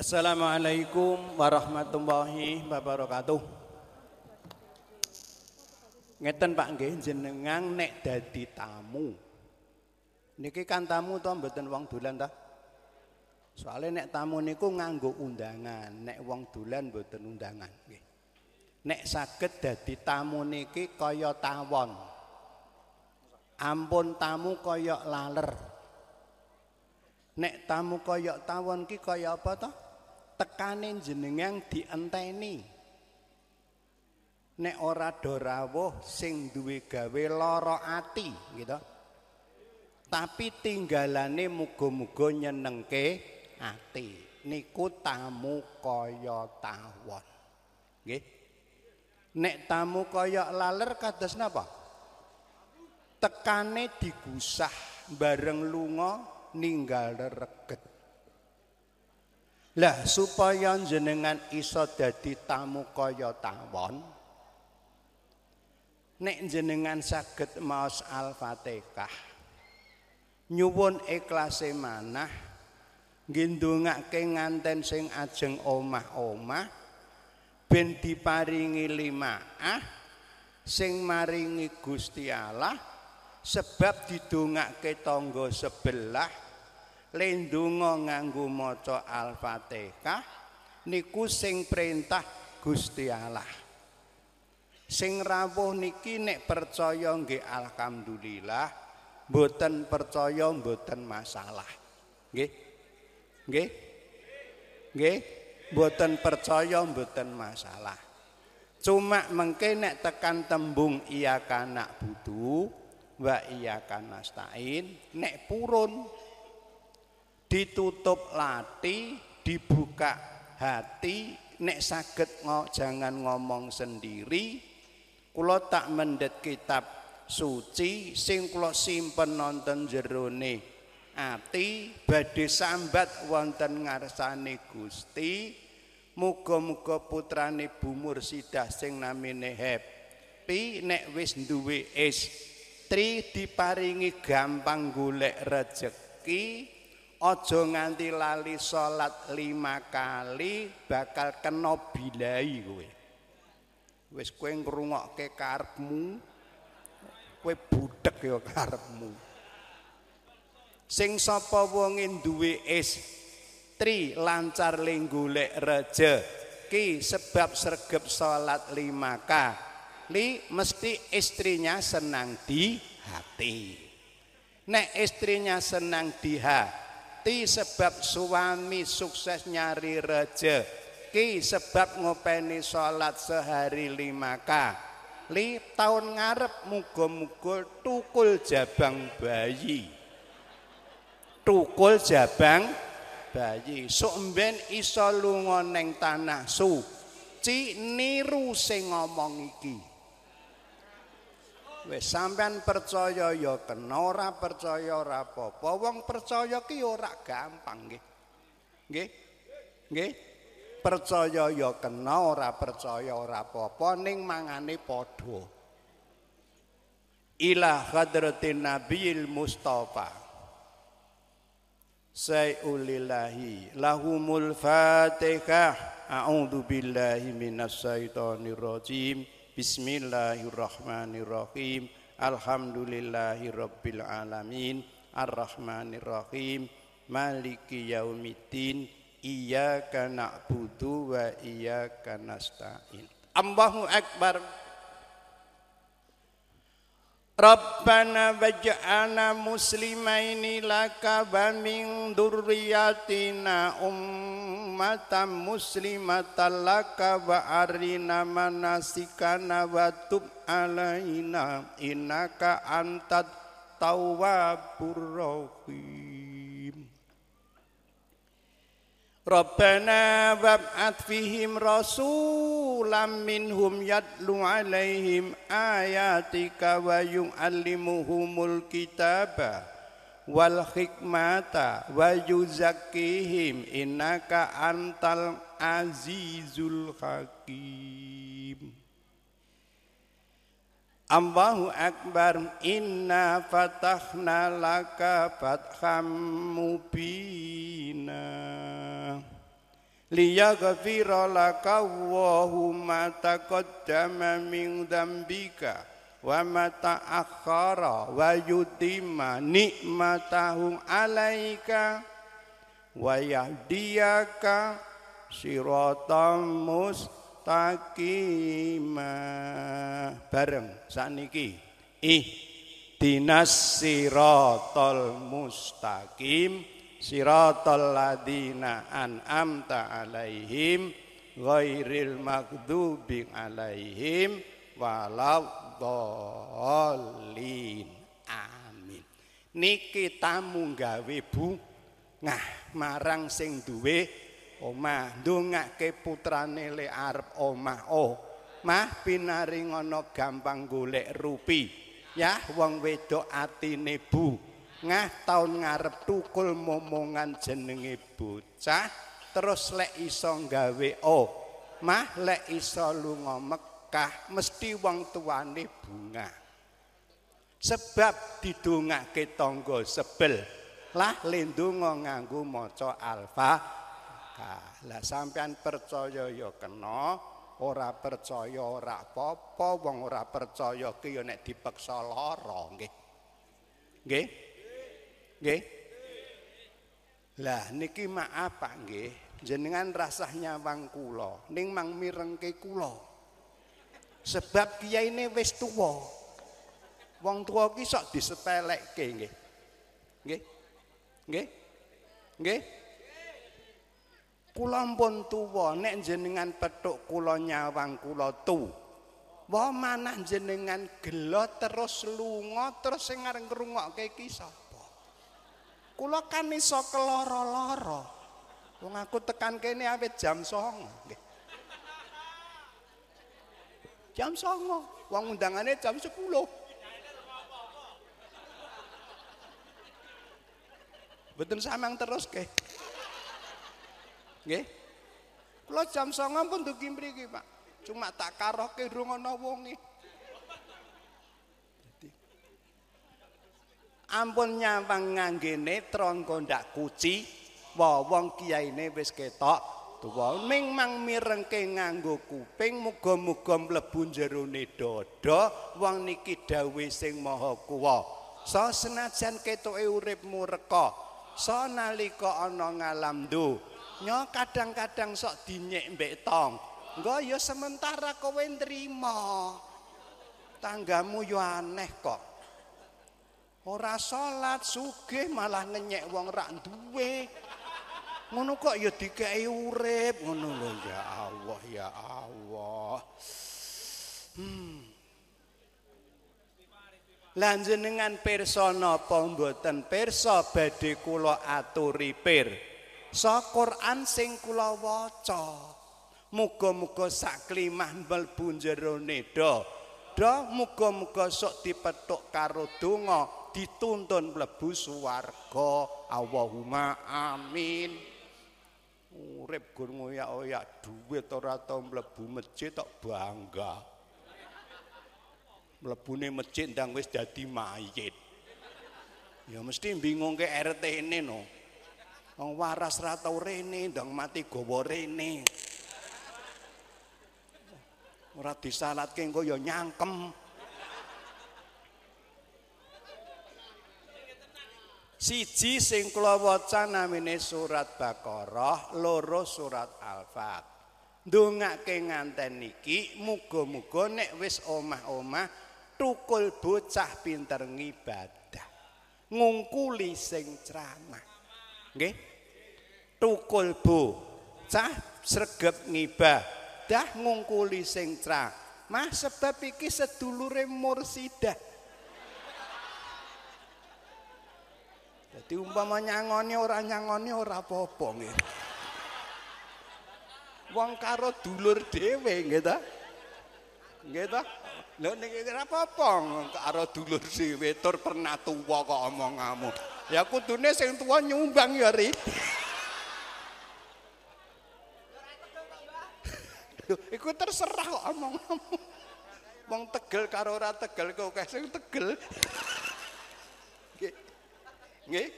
Assalamualaikum warahmatullahi wabarakatuh. Ngeten Pak nggih jenengan nek dadi tamu. Niki kan tamu to mboten wong dolan ta? Soale nek tamu niku nganggo undangan, nek wong dolan mboten undangan nggih. Nek saged dadi tamu niki kaya tawon. Ampun tamu kaya laler. Nek tamu kaya tawon ki kaya apa to? Tekane jenengan dienteni. Nek ora do rawuh sing duwe gawe lara ati gitu. Tapi tinggalane muga-muga nyenengke ati. Niku tamu kaya tawon. Nggih. Nek tamu kaya laler kados napa? Tekane digusah bareng lunga ninggal reget Lah supaya jenengan iso dadi tamu kaya tawon nek jenengan saged maos Al-Fatihah nyuwun ikhlase manah nggindungake nganten sing ajeng omah-omah ben diparingi limaah sing maringi Gusti Allah sebab didongake tangga sebelah lendunga nganggo maca Al-Fatihah niku sing perintah Gusti Allah. Sing rawuh niki nek percaya nggih alhamdulillah, mboten percaya mboten masalah. Nggih. Nggih. Nggih. Mboten percaya mboten masalah. Cuma mengke nek tekan tembung iya kana budu wa iya kana stain nek purun ditutup lati, dibuka hati, nek saged ngo, jangan ngomong sendiri. Kula tak mendet kitab suci sing kula simpen nonton jerone ati badhe sambat wonten ngarsane Gusti. Muga-muga putrane Bu Mursidah sing namine Happy nek wis duwe istri diparingi gampang golek rejeki Ojo nganti lali salat lima kali bakal kena bilai kowe. Wis kowe ngrungokke karepmu, kowe budhek ya karepmu. Sing sapa wong duwe istri lancar ling golek rejeki sebab sregep salat lima kali mesti istrinya senang di hati. Nek istrinya senang di hati mati sebab suami sukses nyari rezeki sebab ngopeni salat sehari lima kali tahun ngarep muga-muga tukul jabang bayi. Tukul jabang bayi. Sok mben iso lunga ning tanah suci niru sing ngomong iki Wis sampean percaya ya kena ora percaya ora apa-apa. Wong percaya ki ora gampang nggih. Nggih. Nggih. Percaya ya kena ora percaya ora apa-apa ning mangane padha. Ila hadratin nabiyil mustafa. Sayyulillahi lahumul fatihah. A'udzu billahi minas syaitonir rajim. Bismillahirrahmanirrahim. Alhamdulillahirabbil alamin. Arrahmanirrahim. Maliki yaumiddin. Iyyaka na'budu wa iyyaka nasta'in. Allahu akbar. Rabbana waj'alna muslimaini laka wa min dhurriyyatina ummatan muslimatan laka wa arina manasikana wa tub alaina innaka antat tawwabur rahim Rabbana wab'at fihim rasulam minhum yadlu alaihim ayatika wa yu'allimuhumul kitaba wal hikmata wa yuzakihim innaka antal azizul hakim. Allahu Akbar inna fatahna laka fatham mubinah liyaghfira laka Allahu ma taqaddama min dzambika wa ma ta'akhkhara wa yutimma nikmatahu alaika wa yahdiyaka siratal mustaqima. Bareng saniki ih dinas siratal mustaqim siratal ladina an'amta alaihim ghairil maghdubi alaihim waladhdallin amin. Niki tamu gawe bu. Ngah marang sing duwe omah ndongake putrane le arep omah oh mah pinaring ana gampang golek rupi. Ya wong wedok atine bu ngah taun ngarep tukul momongan jenenge bocah terus lek iso gawe oh mah lek iso lunga Mekah mesti wong tuane bunga. Sebab didongake tangga sebel. Lah lendonga nganggo maca alfa. Lah sampean percaya ya kena ora percaya ora apa-apa wong ora percaya ki ya nek dipeksa lara nggih. Nggih Nggih. Lah niki maaf Pak nggih, jenengan rasah nyawang kula, ning mang mirengke kula. Sebab kiyaine wis tuwa. Wong tuwa ki sok disepelekke nggih. Nggih. Nggih. Nggih. Kula pun tuwa, nek jenengan petuk kula nyawang kula tu. Wah manah jenengan gelo terus lunga terus sing areng ngrungokke kisah. Kula kan iso keloro-loro. Wong aku tekan kene awet jam 09.00 nggih. Jam 09.00, wong undangane jam 10. Betul samang terus ke. Nggih. Kula jam 09.00 pun dugi mriki, Pak. Cuma tak karoke durung ana wonge. Ampun nyawang ngangge netron kondak kuci wa wong kiyaine wis ketok tuwa ming mang mirengke nganggo kuping muga-muga mlebu jerone dada wong niki dawuh sing maha kuwa. So senajan ketoke uripmu reka so nalika ana ngalam do nyo kadang-kadang sok dinyek mbek tong. Engko ya sementara kowe nrimo. Tanggamu yo aneh kok ora salat sugih malah ngenyek wong rak duwe. Ngono kok ya dikei urip. Ngono lho ya Allah ya Allah. Hmm. Lan jenengan pirsa napa mboten? Pirsa badhe kula aturi pir. Sa Quran sing kula waca. Muga-muga sak klimah mlebu jero do do muga-muga sok dipethuk karo donga dituntun mlebu swarga. Allahumma amin. Urip gur ngoyak-oyak duit ora tau mlebu masjid tok bangga. Mlebune masjid ndang wis dadi mayit. Ya mesti bingung ke RT ini no. Wong waras ra tau rene ndang mati gawa rene. Ora disalatke engko ya nyangkem Siji sing kula waca namine surat Baqarah, loro surat Al-Fat. Ndongake nganten niki muga-muga nek wis omah-omah tukul bocah pinter ngibadah. Ngungkuli sing ceramah. Nggih? Tukul bocah sregep ngibadah ngungkuli sing ceramah sebab iki sedulure mursidah. Dadi umpama nyangoni ora nyangoni ora apa-apa nggih. Wong karo dulur dhewe nggih ta? Nggih ta? Lho niki ora apa-apa karo dulur dhewe tur pernah tuwa kok omonganmu. Ya kudune sing tuwa nyumbang ya ri. iku terserah kok omonganmu. Wong tegel karo ora tegel kok sing tegel. Nggih.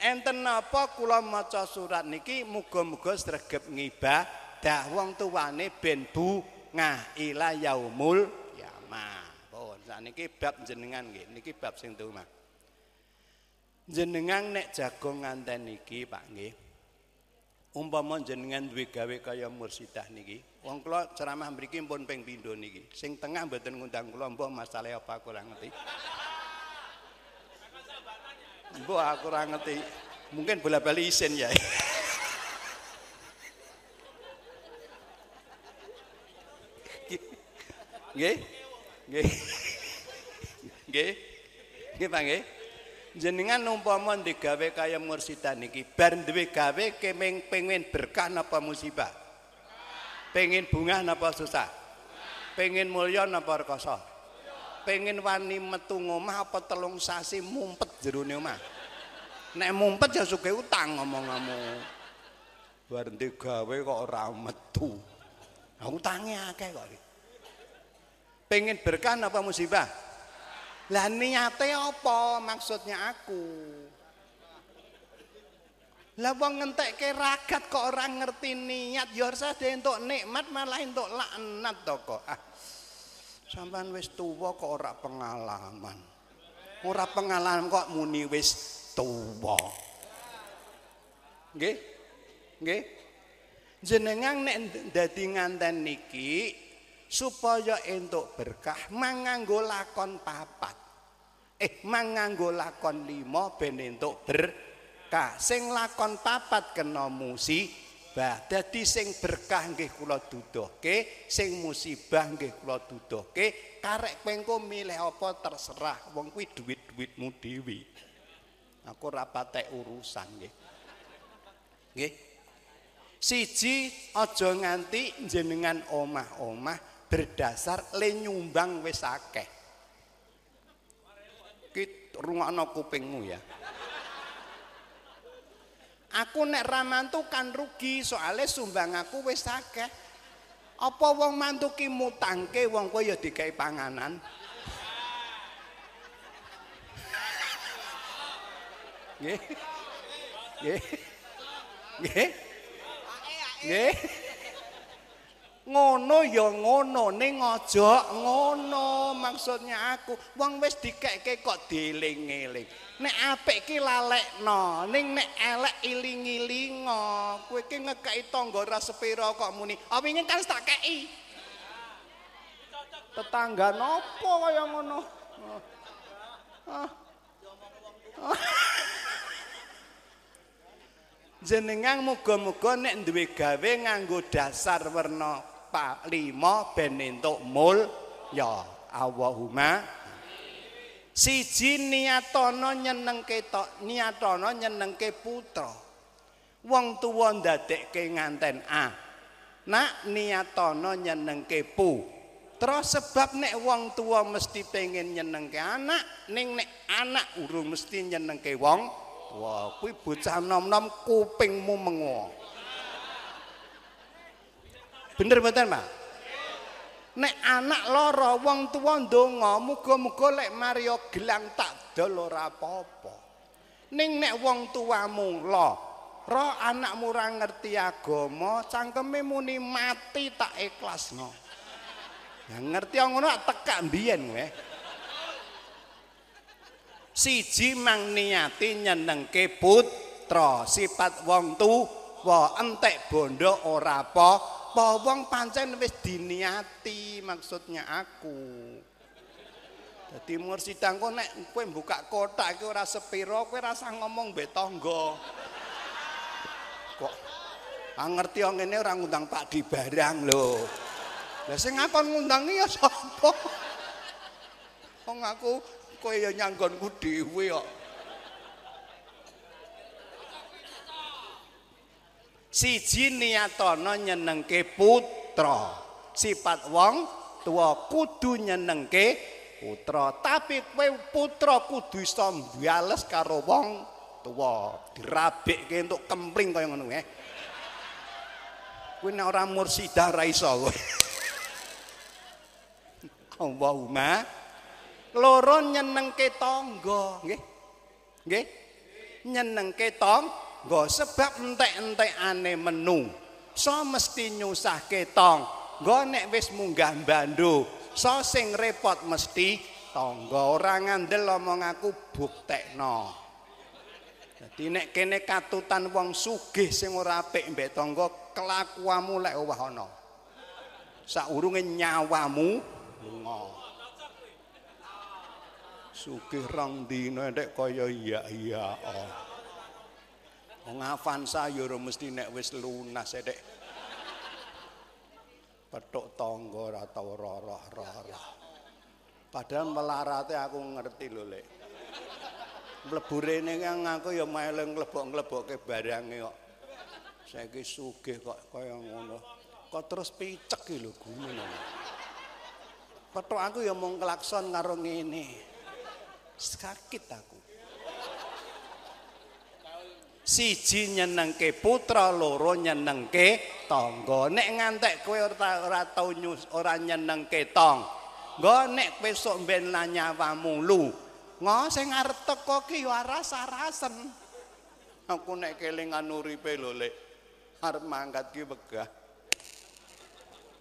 enten napa kula maca surat niki muga-muga sregep ngibadah wong tuwane ben bungah ila yaumul kiamah. Pun sakniki bab jenengan nggih niki bab sing tuwa. Jenengan nek jago nganten niki Pak nggih. Umpama jenengan duwe gawe kaya mursidah niki, wong kula ceramah mriki pun ping pindho niki. Sing tengah mboten ngundang kula mbok masalah apa kurang ngerti. Mbok aku ora ngerti. Mungkin bola-bali isin ya. Nggih. Nggih. Nggih. Nggih Pak nggih. Jenengan umpama digawe kaya mursidan niki, bar duwe gawe kemeng pengen berkah napa musibah? Pengen bunga napa susah? Pengen mulya napa rekoso? Pengen wani metu ngomah apa telung sasi mumpet jerone omah? Nek mumpet ya suge utang ngomong-ngomong. Bar digawe kok ora metu. Nah, utange akeh kok. Pengen berkah napa musibah? Lah niate apa maksudnya aku? Lah wong ngentekke ragat kok ora ngerti niat ya harus entuk nikmat malah entuk laknat to kok. Ah. Sampeyan wis tuwa kok ora pengalaman. Ora pengalaman kok muni wis tuwa. Nggih? Nggih? Jenengan nek dadi nganten niki supaya entuk berkah manganggo lakon papat eh manganggo lakon lima ben entuk berkah sing lakon papat kena musibah dadi sing berkah nggih kula duduhke sing musibah nggih kula duduhke karek pengko milih apa terserah wong kuwi duit-duitmu dhewe aku ora patek urusan nggih nggih siji aja nganti jenengan omah-omah berdasar le nyumbang wis akeh. Ki rungokno kupingmu ya. Aku nek ra mantu kan rugi soalnya sumbang aku wis akeh. Apa wong mantu ki mutangke wong kowe ya dikai panganan? Nggih. Nggih. Nggih. Nggih. Ngono ya ngono ning aja ngono maksudnya aku. Wong wis dikekke kok dieling-eling nek apik ki lalekno ning nek elek iling-ilingo. Kowe ki ngekeki tangga ra sepira kok muni. Ah wingi kan tak kei tetangga nopo kaya ngono? Ah. jenengan muga-muga nek duwe gawe nganggo dasar werna pa lima ben entuk mul ya Allahumma. Siji niatono nyenengke tok niatono nyenengke putra. Wong tuwa ndadekke nganten a nak niatono nyenengke pu sebab nek wong tua mesti pengen nyenengke anak ning nek anak urung mesti nyenengke wong wah kuwi bocah nom-nom kupingmu mengo Bener mboten, Pak? Nek anak lara wong tuwa ndonga, muga-muga lek Mario gelang tak dol ora apa-apa. Ning nek wong tuamu lara, anakmu ora ngerti agama, cangkeme muni mati tak ikhlasno. Ya ngerti ngono tekak mbiyen kowe. Siji mang niati nyenengke putra, sifat wong tuwa entek bondo ora apa apa wong pancen wis diniati maksudnya aku? Dadi mursidang kok nek kowe buka kotak iki ora sepiro kowe rasa ngomong mbek tangga. Kok? Ah ngerti wong ngene ora ngundang Pak di barang lho. Lah sing ngakon ngundang ya sapa? Wong aku kowe ya nyanggonku dhewe kok siji niatono nyenengke putra. Sifat wong tua kudu nyenengke putra. Tapi kowe putra kudu iso mbiales karo wong tua. Dirabikke untuk kempling kaya ngono eh. Kowe nek ora mursidah ra iso Allahumma. Loro nyenengke tangga. Nggih. Nggih. Nyenengke tong nggo sebab entek-entekane menu. So mesti nyusahke tong. Nggo nek wis munggah bandu so sing repot mesti tangga ora ngandel omong aku buktekno. Dadi nek kene katutan wong sugih sing ora apik mbek tangga kelakuanmu lek owah ana. Saurunge nyawamu lunga. Sugih rong dina nek kaya iya iya oh. Wong Avanza ya ora mesti nek wis lunas nek petuk tangga ora tau roh-roh padahal melarate aku ngerti lho lek mlebu rene aku ya meleng nglebok-nglebokke barange kok saiki sugih kok kaya ngono kok terus picek iki lho gumun. Petok aku ya mung klakson karo ngene. Sakit aku. Siji nyenengke putra, loro nyenengke tangga. Nek ngantek kowe ora ora tau nyus, ora nyenengke tong. Nggo nek besok ben nyawamu lu. Ngo sing arep teko ki ya rasa-rasen. Aku nek kelingan uripe lho, Lek. Arep mangkat ki wegah.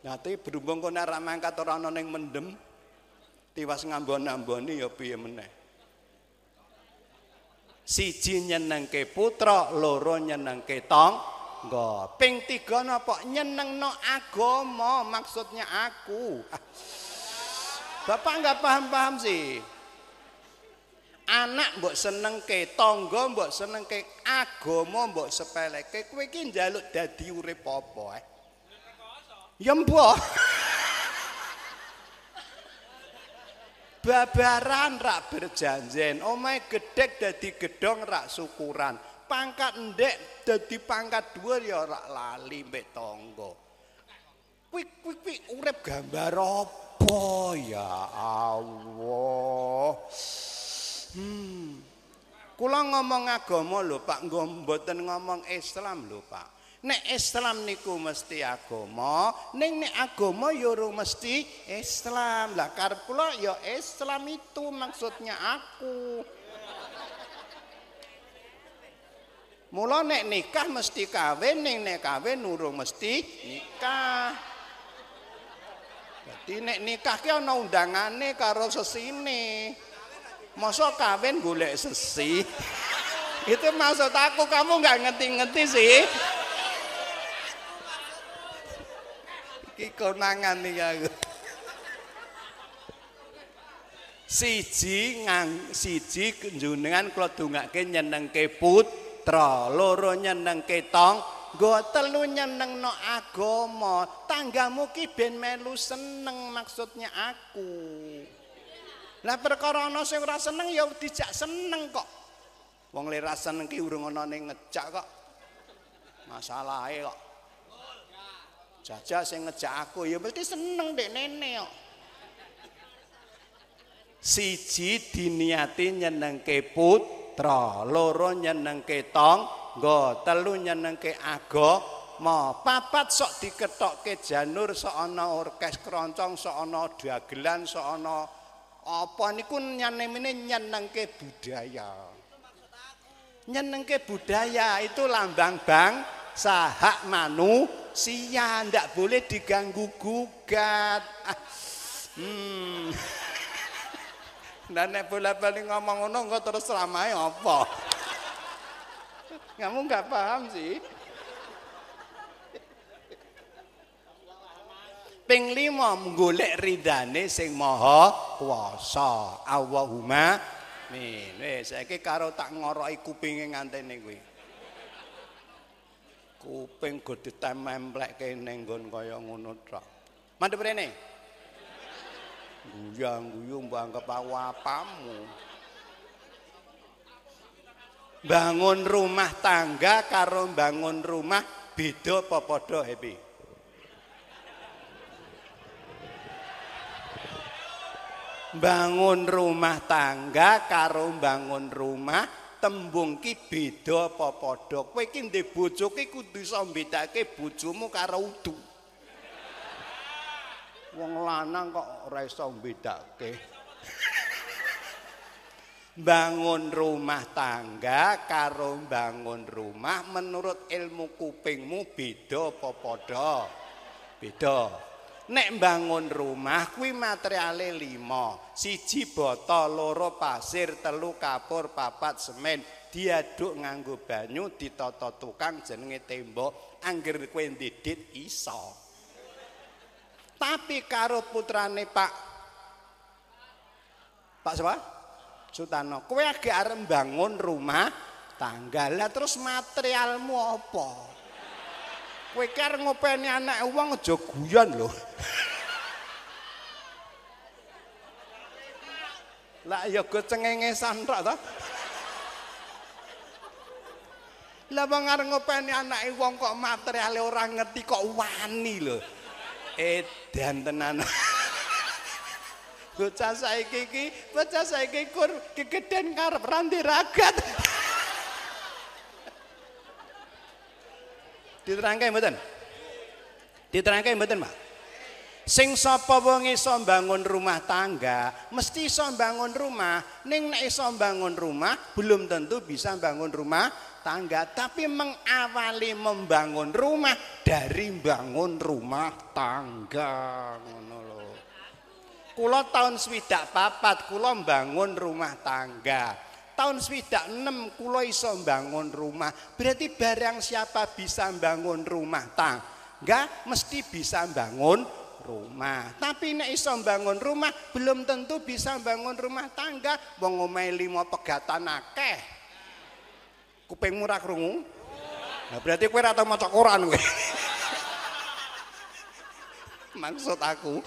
Nanti berhubung kau nara mangkat orang noneng mendem, tiwas ngambon amboni ya piye meneh. Siji nyenengke putra, loro nyenengke tong. Ping tiga napa nyeneng no agama maksudnya aku. Bapak nggak paham-paham sih. Anak mbok seneng ke tonggo mbok seneng ke agama mbok sepele ke kue ki njaluk dadi urip apa eh. Ya mbok. Babaran rak berjanjen, omahe gedhek dadi gedhong rak syukuran. Pangkat ndek dadi pangkat dhuwur ya rak lali mbek tangga. Kuwi kuwi urip gambar apa ya Allah. Hmm. Kula ngomong agama lho Pak, nggo mboten ngomong Islam lho Pak. Nek Islam niku mesti agama, ning nek agama ya mesti Islam. Lah karep kula ya Islam itu maksudnya aku. Mula nek nikah mesti kawin, ning nek kawin urung mesti nikah. Jadi nek nikah ki ana undangane karo sesine. Masa kawin golek sesi? Itu maksud aku kamu nggak ngerti-ngerti sih. Iki konangan iki aku. Siji ngang siji jenengan kula dongake nyenengke putra, loro nyenengke tong, nggo telu nyenengno agama. Tanggamu ki ben melu seneng maksudnya aku. Lah perkara ana sing ora seneng ya dijak seneng kok. Wong lera seneng ki urung ana ning ngejak kok. Masalahe kok. Jajah sing ngejak aku ya mesti seneng dek nenek kok. Siji diniati nyenengke putra, loro nyenengke tong, telu nyenengke agama, papat sok diketokke janur sok ana orkes keroncong, sok ana dagelan, sok ana apa niku nyenemene nyenengke budaya. Nyenengke budaya itu lambang bang sahak manusia ndak boleh diganggu gugat. Ah. hmm. dan nek bola bali ngomong ngono engko terus ramae apa? Kamu nggak paham sih. Ping lima menggolek ridane sing maha kuasa. Allahumma min wis saiki karo tak ngoroki kupinge ngantene kuwi kuping go ditememplekke ning nggon kaya ngono tok. Mandhep rene. Guyang guyu mbangkep apamu. Bangun rumah tangga karo bangun rumah beda apa padha happy? Bangun rumah tangga karo bangun rumah tembung ki beda apa padha. Kowe ki ndek bojo ki kudu iso mbedake bojomu karo udu. Wong lanang kok ora iso mbedake. Bangun rumah tangga karo bangun rumah menurut ilmu kupingmu beda apa padha? Beda nek bangun rumah kuwi materiale lima siji bata loro pasir telu kapur papat semen diaduk nganggo banyu ditata tukang jenenge tembok angger kowe ndidit iso tapi karo putrane Pak Pak siapa? Sutano, kowe agak arep bangun rumah tangga. Lah terus materialmu apa? Kowe kare ngopeni anak wong aja guyon lho. Lah ya go cengengesan tok to. Lah wong arep ngopeni anake wong kok materiale ora ngerti kok wani lho. Edan tenan. bocah saiki iki bocah saiki kur kegeden karep randi ragat diterangke mboten? Diterangke mboten Pak? Sing sapa wong iso bangun rumah tangga mesti iso bangun rumah. Ning nek iso bangun rumah belum tentu bisa bangun rumah tangga. Tapi mengawali membangun rumah dari bangun rumah tangga ngono Kula tahun swidak papat kula bangun rumah tangga. Tahun swidak enam kula iso bangun rumah. Berarti barang siapa bisa bangun rumah tangga mesti bisa bangun rumah. Tapi nek iso bangun rumah belum tentu bisa bangun rumah tangga. Wong omahe lima pegatan akeh. Kuping murah krungu? Nah, berarti kowe ora tau maca Quran kowe. Maksud aku.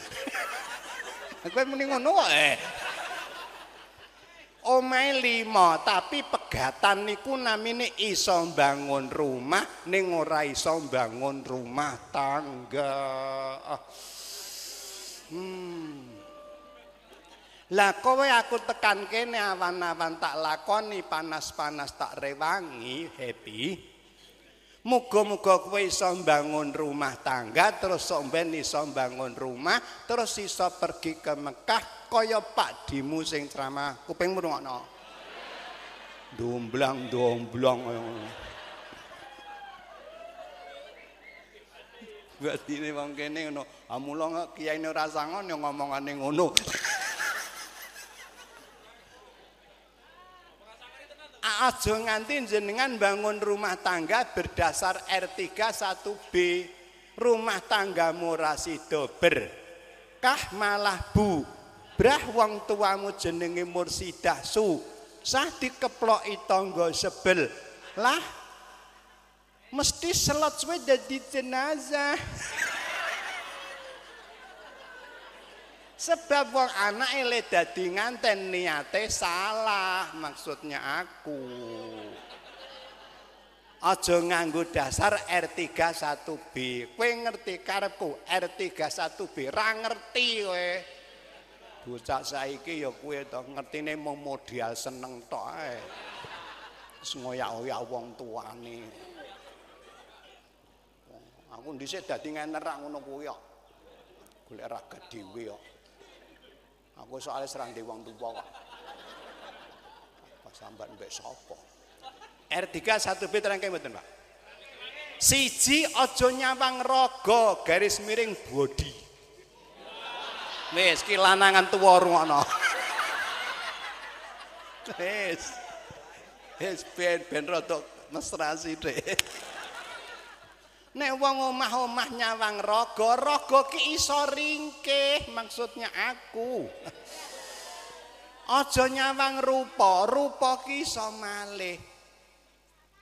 Kowe muni ngono eh. Omahe lima, tapi pegatan niku namine iso bangun rumah ning ora iso bangun rumah tangga. Hmm. Lah kowe aku tekan kene awan-awan tak lakoni panas-panas tak rewangi happy. Muga-muga kowe iso bangun rumah tangga terus somben iso bangun rumah terus iso pergi ke Mekah kaya Pak Dimu sing ceramah kuping ngono. Domblang domblang Berarti ini wong kene ngono. Amula kiai ora sangon yo ngomongane ngono. Aja nganti jenengan bangun rumah tangga berdasar R3 1B rumah tangga murasido berkah malah bu? Brah wong tuamu jenenge mursidah su. Sah dikeploki tangga sebel. Lah mesti selot suwe dadi jenazah Sebab wong anak ele dadi nganten niate salah maksudnya aku. Aja nganggo dasar R31B. Kowe ngerti karepku R31B ra ngerti kowe. Bocah saiki ya kowe to ngertine mung modal seneng tok ae. Wis ngoyak-oyak wong tuane. Aku dhisik dadi ngenerak ngono kuwi kok. Golek raga dhewe kok. Aku soalnya serang di wong tua kok. Sambat mbek sapa? R3 1B terangke mboten, Pak. Siji aja nyawang raga garis miring body. Wis ki lanangan tuwa rungokno. Wis. Wis ben ben rada mesra sithik. Nek wong omah-omah nyawang raga, raga ki iso ringkih, maksudnya aku. Aja nyawang rupa, rupa ki iso malih.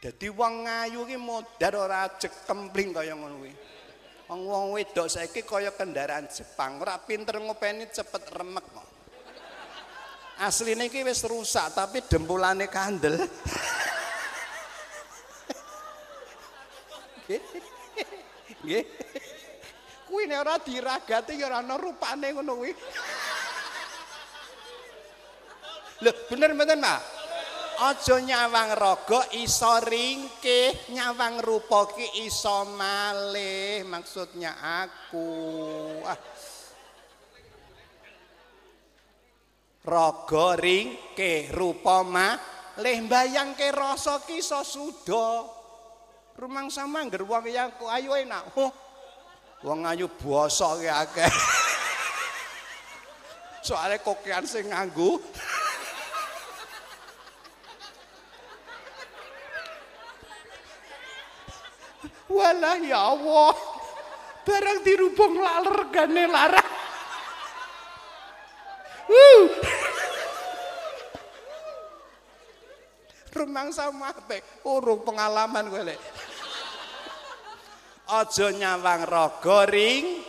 Dadi wong ngayu ki modar ora jekempling kaya ngono kuwi. Wong wong wedok saiki kaya kendaraan Jepang, ora pinter ngopeni cepet remek kok. Asline iki wis rusak tapi dempulane kandel. Nggih. Kuwi nek ora diragati ya ora ana rupane ngono kuwi. Lho, bener mboten, Pak? Aja nyawang raga iso ringkih, nyawang rupa ki iso malih, maksudnya aku. Ah. raga ringke rupa malih mbayangke rasa kisa suda rumang sama ngger wong yang ayu enak oh wong ayu bosok ki akeh soalnya kokean sing nganggu Walah ya Allah. Barang dirubung laler gane larang. Uh. Rumang sama urung pengalaman gue lek. Aja nyawang raga ring,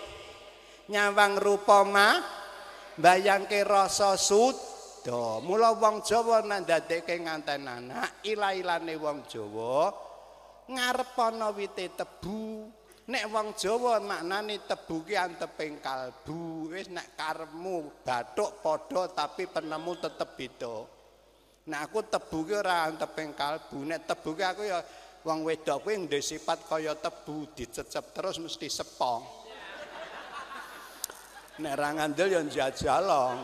nyawang rupa mah, bayangke rasa suda. Mula wong Jawa nandadekke nganten anak, ila-ilane wong Jawa ngarep ana wite tebu. Nek wong Jawa maknane tebu ki anteping kalbu. Wis nek karepmu bathuk padha tapi penemu tetep beda. Nek aku tebu ki ora anteping kalbu. Nek tebu ki aku ya wong wedok kuwi ndek sifat kaya tebu dicecep terus mesti sepong. Nek ra ngandel ya jajalong.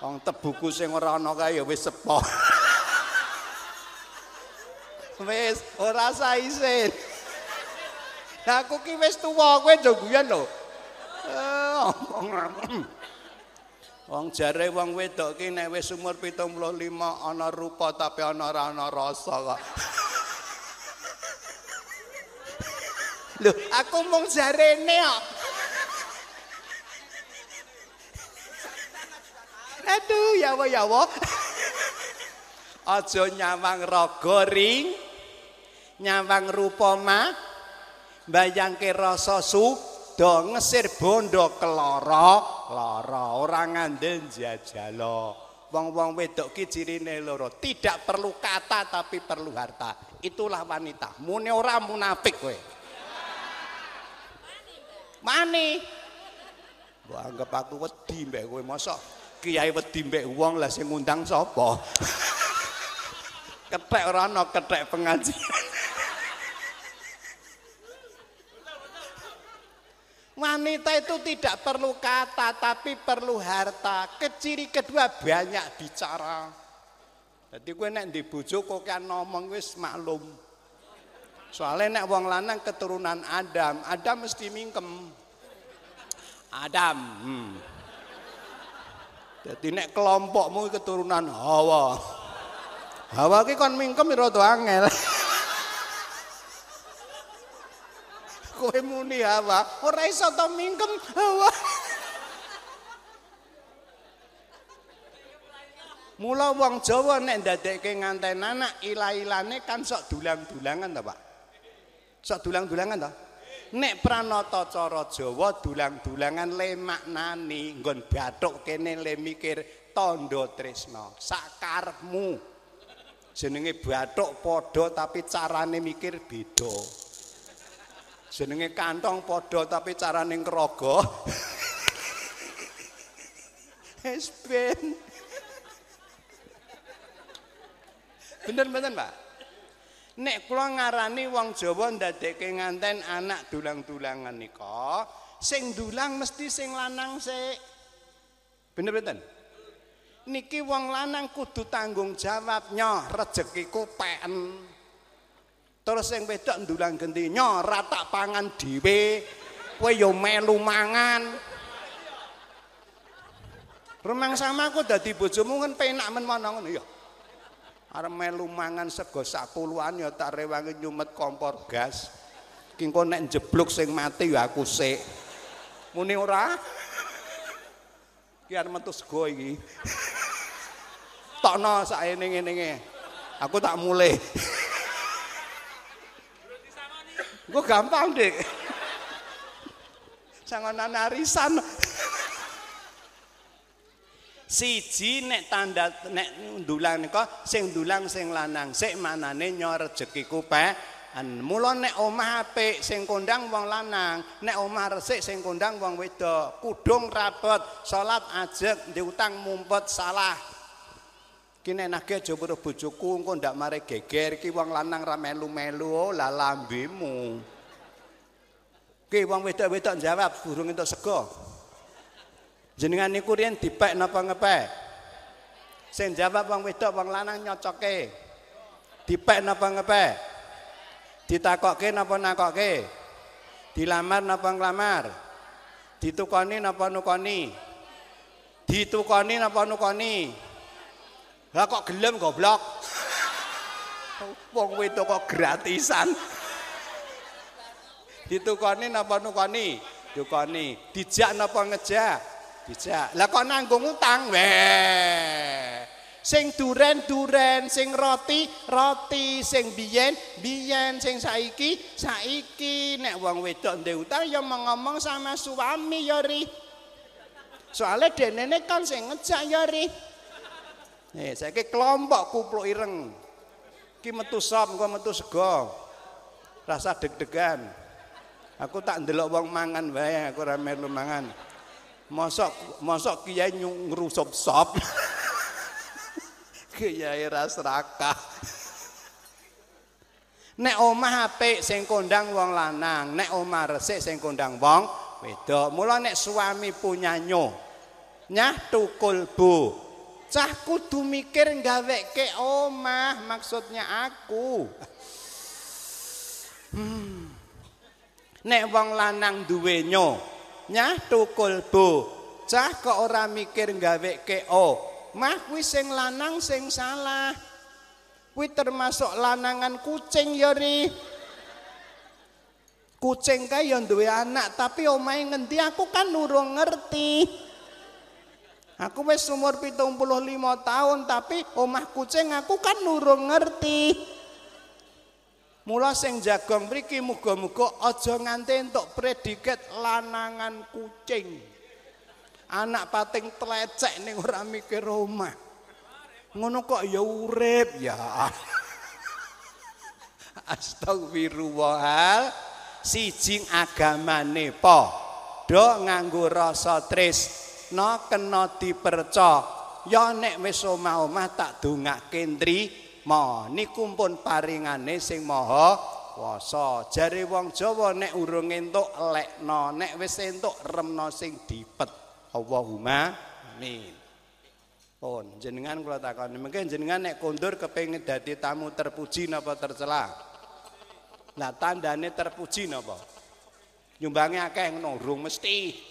Wong tebuku sing ora ana kae ya wis sepong. wis ora saisin. Lah aku ki wis tuwa, kowe aja guyon lho. Eh, wong jare wong wedok ki nek wis umur 75 ana rupa tapi ana ora ana rasa kok. Lho, aku mung jarene kok. Aduh, ya wa ya wa. Aja nyawang raga ring, nyawang rupa mah mbayangke rasa suda ngesir bondo keloro lara ora ngandel jajalo wong-wong wedok ki cirine loro tidak perlu kata tapi perlu harta itulah wanita mune ora munafik kowe mani mbok anggap aku wedi mbek kowe mosok kiai wedi mbek wong lah sing ngundang sapa ketek ora ana ketek pengajian Wanita itu tidak perlu kata tapi perlu harta. Keciri kedua banyak bicara. Jadi gue nek di bojo kok kan ngomong wis maklum. Soalnya nek wong lanang keturunan Adam, Adam mesti mingkem. Adam. Hmm. Jadi nek kelompokmu keturunan Hawa. Hawa ki kon mingkem rada angel. kowe muni hawa, ora iso to mingkem hawa. Mula wong Jawa nek ndadekke nganten anak ila-ilane kan sok dulang-dulangan ta, Pak? Sok dulang-dulangan ta? Nek pranata cara Jawa dulang-dulangan le maknani nggon bathuk kene le mikir tandha tresna. Sakarepmu. Jenenge bathuk padha tapi carane mikir beda. jenenge kantong padha tapi carane ngrogo es ben bener-bener Pak nek kula ngarani wong Jawa ndadekke nganten anak dulang-dulangan nika sing dulang mesti sing lanang sik bener-bener niki wong lanang kudu tanggung jawab nyoh rezekiku peken Terus sing wedok ndulang genti nyora tak pangan dhewe. Kowe ya melu mangan. Remang sama aku dadi bojomu kan penak men ngono ya. Arep melu mangan sego sapuluhan ya tak rewangi nyumet kompor gas. Ki engko nek jeblok sing mati ya aku sik. Muni ora? Ki arep metu sego iki. Tokno saene ngene-ngene. Aku tak mulai. Gue gampang deh. Sangonan arisan. Siji nek tanda nek ndulang nika sing ndulang sing lanang. Sik manane nyo rezekiku pe mula nek omah apik sing kondang wong lanang. Nek omah resik sing kondang wong wedok. Kudung rapet salat ajek diutang mumpet salah. Kini nake aja weruh bojoku engko ndak mare geger iki wong lanang ra melu-melu oh, lah lambemu. Ki wong wedok-wedok jawab burung entuk sego. Jenengan niku riyen dipek napa ngepek? Sing jawab wong wedok wong lanang nyocoke. Dipek napa ngepek? Ditakokke napa nakokke? Dilamar napa nglamar? Ditukoni napa nukoni? Ditukoni napa nukoni? Lah kok gelem goblok? Wong wedok kok gratisan. Ditukoni napa nukoni? Dukoni. Dijak napa ngejak? Dijak. Lah kok nanggung utang? Weh. Sing duren-duren, sing roti, roti, sing biyen, biyen, sing saiki, saiki. Nek wong wedok ndek utang ya ngomong sama suami ya ri. Soale denene kan sing ngejak ya ri. Nih, saiki kelompok kupluk ireng. Ki metu sop, engko metu sego. Rasa deg-degan. Aku tak ndelok wong mangan wae, aku ora melu mangan. Mosok mosok kiai ngrusup sop. Kiai ra serakah. Nek omah apik sing kondang wong lanang, nek omah resik sing kondang wong wedok. Mula nek suami punya nyo, nyah tukul bu. Cah kudu mikir gaweke omah, maksudnya aku. Hmm. Nek wong lanang duwe nyo, nyah tukul bu. Cah kok ora mikir gaweke o. Mah kuwi sing lanang sing salah. Kuwi termasuk lanangan kucing ya ri. Kucing kae ya duwe anak tapi omahe ngendi aku kan nurung ngerti. Aku wis umur 75 tahun tapi omah kucing aku kan nurung ngerti. Mula sing jagong mriki muga-muga aja nganti entuk predikat lanangan kucing. anak pating tlecek ning ora mikir omah. Ngono kok ya urip ya. Astagfirullah. Siji agamane padha nganggo rasa tresna kena diperca. Ya nek wis omah-omah tak dongake ntrima. Niku pun paringane sing maha kuasa. Jare wong Jawa nek urung entuk lekno, nek wis entuk remno sing dipet. Allahumma amin. Pun jenengan kula takoni, mungkin jenengan nek kondur kepengin dadi tamu terpuji napa tercela? Lah tandane terpuji napa? Nyumbange akeh ngono, rung mesti.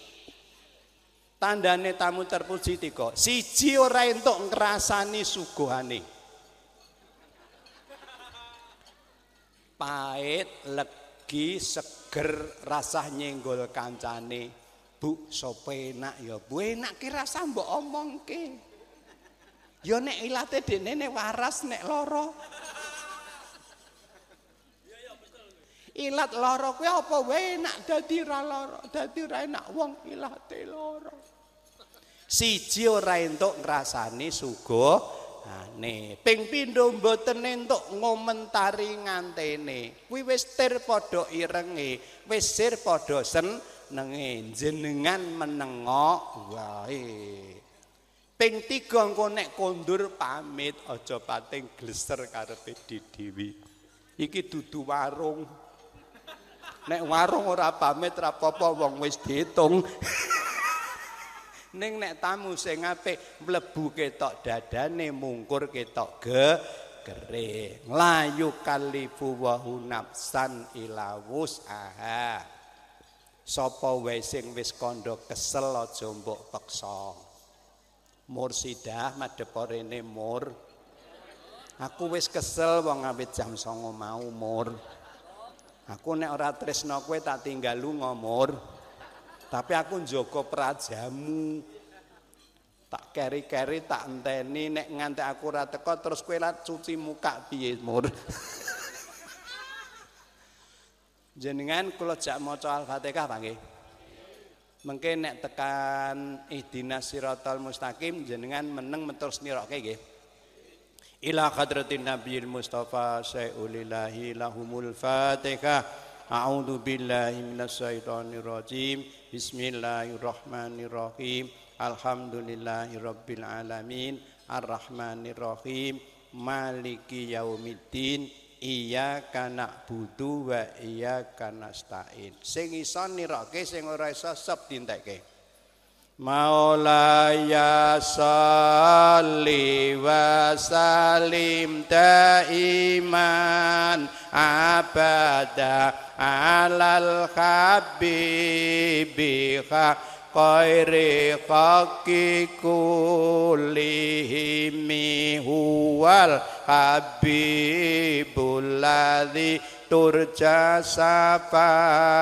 Tandane tamu terpuji tiga. Siji ora entuk ngrasani suguhane. Pahit, legi, seger, rasah nyenggol kancane. Bu, sapa enak ya? Bu enak ki rasa mbok omongke. Ya nek ilate dene nek waras nek lara. Ilat lara kuwi apa wae enak dadi ra lara, dadi ra enak wong ilate lara. Siji ora entuk ngrasani suguh Ane, ping pindho mboten entuk ngomentari ngantene. Kuwi wis tir padha irenge, wis sir padha sen nenge jenengan menengok wae. Ping tiga engko nek kondur pamit aja pating gleser karepe dhewe iki dudu warung. Nek warung ora pamit ora apa-apa wong wis diitung ning nek tamu sing apik mlebu ketok dadane mungkur ketok ge gere layu kalifu wa nafsan ilawus aha. Sapa wae sing wis kandha kesel aja mbok peksa? Mursidah madhep rene mur. Aku wis kesel wong awit jam 09.00 mau mur. Aku nek ora tresno kowe tak tinggal lu ngomur tapi aku njogo prajamu tak keri-keri tak enteni nek nganti aku ora teko terus kowe cuci muka piye mur jenengan kula jak maca Al-Fatihah nggih. Mengke nek tekan ihdinas siratal mustaqim jenengan meneng metur nirokke nggih. Ila hadratin nabiyil mustafa sayulillahi lahumul fatihah. A'udzu billahi minasyaitonir rajim. Bismillahirrahmanirrahim. Alhamdulillahirabbil alamin. Arrahmanirrahim. Maliki yaumiddin. iya kana budu wa iya kana stain sing iso nirake sing ora iso sep dintekke Salli wa salim daiman abada alal habibi khairi khaqi kullihimi huwal habibul ladzi turja safa'atuhu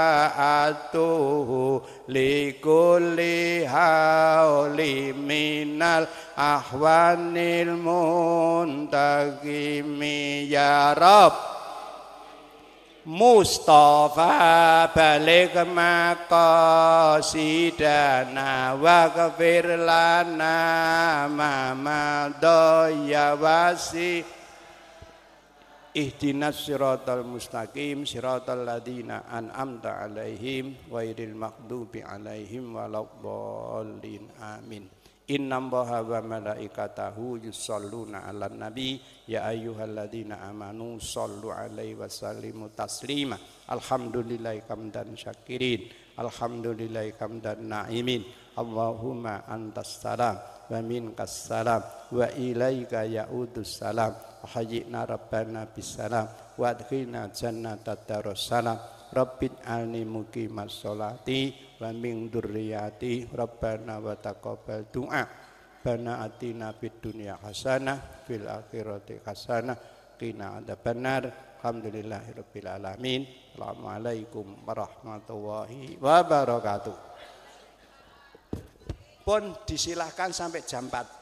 likulli hauli minal ahwanil muntaqimi ya Rab Mustafa balik maqasidana wa ghafir lana ma ya wasi Ihdinas siratal mustaqim siratal ladzina an'amta alaihim ghairil maghdubi alaihim waladdallin amin. Innallaha wa malaikatahu yusholluna 'alan nabi ya ayyuhalladzina amanu shallu 'alaihi wa sallimu taslima. Alhamdulillahi hamdan syakirin alhamdulillahi hamdan na'imin. Allahumma antas salam wa minkas salam wa ilaika ya'udus salam. Hayyina rabbana bisalam wa adkhilna jannata darussalam rabbit alni muqimas sholati wa min dzurriyyati rabbana wa taqabbal du'a. Bana atina fid dunya hasanah fil akhirati hasanah qina adzabannar. Alhamdulillahi rabbil alamin. Assalamualaikum warahmatullahi wabarakatuh pun disilahkan sampai jam 4